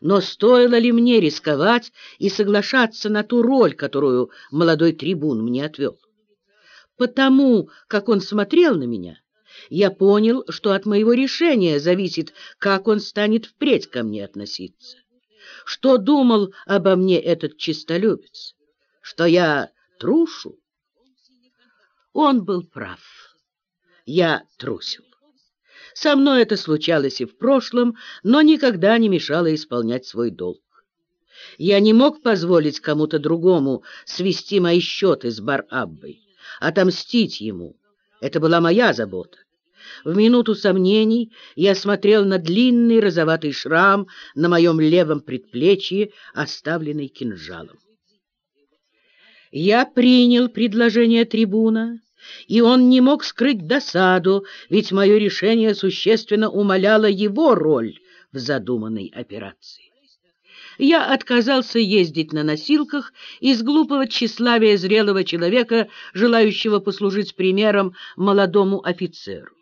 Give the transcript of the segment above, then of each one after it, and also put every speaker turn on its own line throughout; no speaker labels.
Но стоило ли мне рисковать и соглашаться на ту роль, которую молодой трибун мне отвел? Потому, как он смотрел на меня, я понял, что от моего решения зависит, как он станет впредь ко мне относиться. Что думал обо мне этот честолюбец? Что я трушу? Он был прав. Я трусил. Со мной это случалось и в прошлом, но никогда не мешало исполнять свой долг. Я не мог позволить кому-то другому свести мои счеты с Бар-Аббой, отомстить ему. Это была моя забота. В минуту сомнений я смотрел на длинный розоватый шрам на моем левом предплечье, оставленный кинжалом. Я принял предложение трибуна, и он не мог скрыть досаду, ведь мое решение существенно умаляло его роль в задуманной операции. Я отказался ездить на носилках из глупого тщеславия зрелого человека, желающего послужить примером молодому офицеру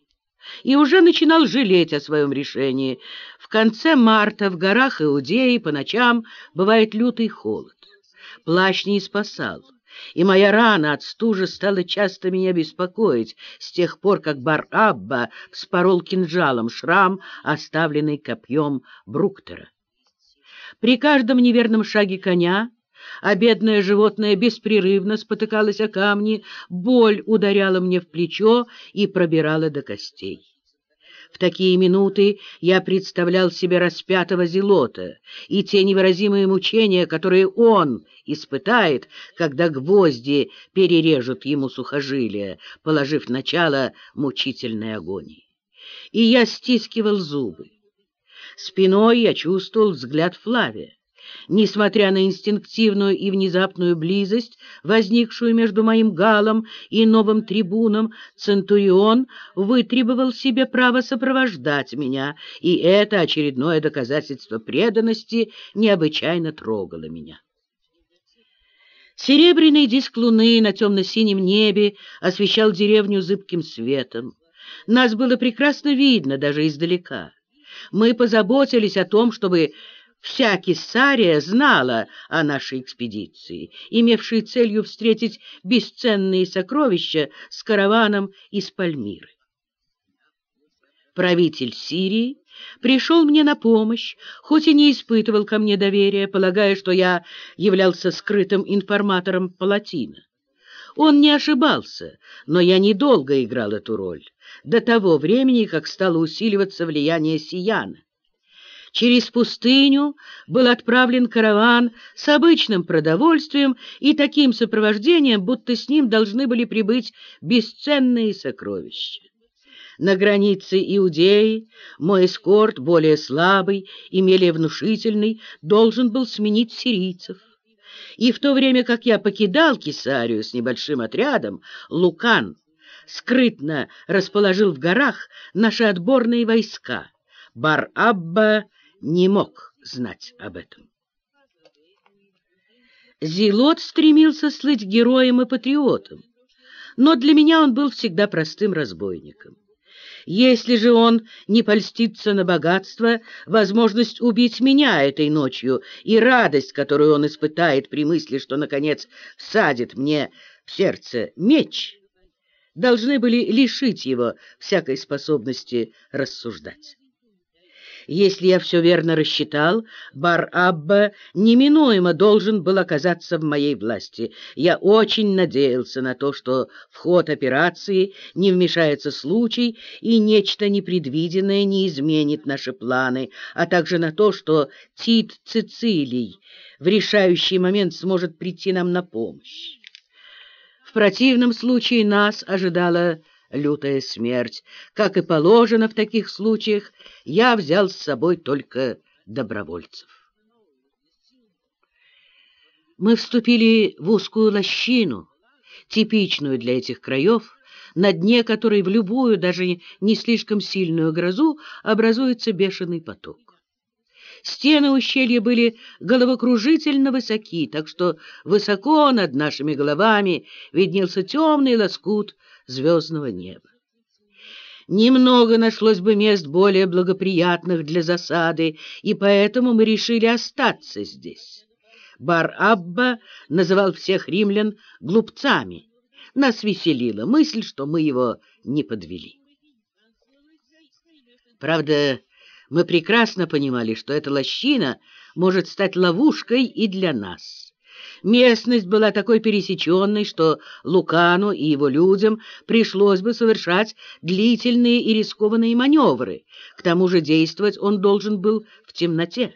и уже начинал жалеть о своем решении. В конце марта в горах Иудеи по ночам бывает лютый холод. Плащ не спасал, и моя рана от стужи стала часто меня беспокоить с тех пор, как Бар-Абба вспорол кинжалом шрам, оставленный копьем Бруктера. При каждом неверном шаге коня а бедное животное беспрерывно спотыкалось о камни, боль ударяла мне в плечо и пробирала до костей. В такие минуты я представлял себе распятого зелота и те невыразимые мучения, которые он испытает, когда гвозди перережут ему сухожилия, положив начало мучительной агонии. И я стискивал зубы. Спиной я чувствовал взгляд Флавия. Несмотря на инстинктивную и внезапную близость, возникшую между моим галом и новым трибуном, Центурион вытребовал себе право сопровождать меня, и это очередное доказательство преданности необычайно трогало меня. Серебряный диск луны на темно-синем небе освещал деревню зыбким светом. Нас было прекрасно видно даже издалека. Мы позаботились о том, чтобы Вся Кесария знала о нашей экспедиции, имевшей целью встретить бесценные сокровища с караваном из Пальмиры. Правитель Сирии пришел мне на помощь, хоть и не испытывал ко мне доверия, полагая, что я являлся скрытым информатором Палатина. Он не ошибался, но я недолго играл эту роль, до того времени, как стало усиливаться влияние Сияна. Через пустыню был отправлен караван с обычным продовольствием и таким сопровождением, будто с ним должны были прибыть бесценные сокровища. На границе Иудеи мой эскорт, более слабый и менее внушительный, должен был сменить сирийцев. И в то время как я покидал Кесарию с небольшим отрядом, Лукан скрытно расположил в горах наши отборные войска. Бар-Абба не мог знать об этом. Зилот стремился слыть героем и патриотом, но для меня он был всегда простым разбойником. Если же он не польстится на богатство, возможность убить меня этой ночью и радость, которую он испытает при мысли, что, наконец, всадит мне в сердце меч, должны были лишить его всякой способности рассуждать. Если я все верно рассчитал, Бар-Абба неминуемо должен был оказаться в моей власти. Я очень надеялся на то, что в ход операции не вмешается случай и нечто непредвиденное не изменит наши планы, а также на то, что Тит Цицилий в решающий момент сможет прийти нам на помощь. В противном случае нас ожидала лютая смерть. Как и положено в таких случаях, я взял с собой только добровольцев. Мы вступили в узкую лощину, типичную для этих краев, на дне которой в любую, даже не слишком сильную грозу образуется бешеный поток. Стены ущелья были головокружительно высоки, так что высоко над нашими головами виднелся темный лоскут звездного неба. Немного нашлось бы мест более благоприятных для засады, и поэтому мы решили остаться здесь. Бар-Абба называл всех римлян глупцами. Нас веселила мысль, что мы его не подвели. Правда, мы прекрасно понимали, что эта лощина может стать ловушкой и для нас. Местность была такой пересеченной, что Лукану и его людям пришлось бы совершать длительные и рискованные маневры. К тому же действовать он должен был в темноте.